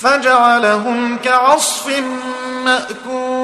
فجعلهم كعصف مأكول.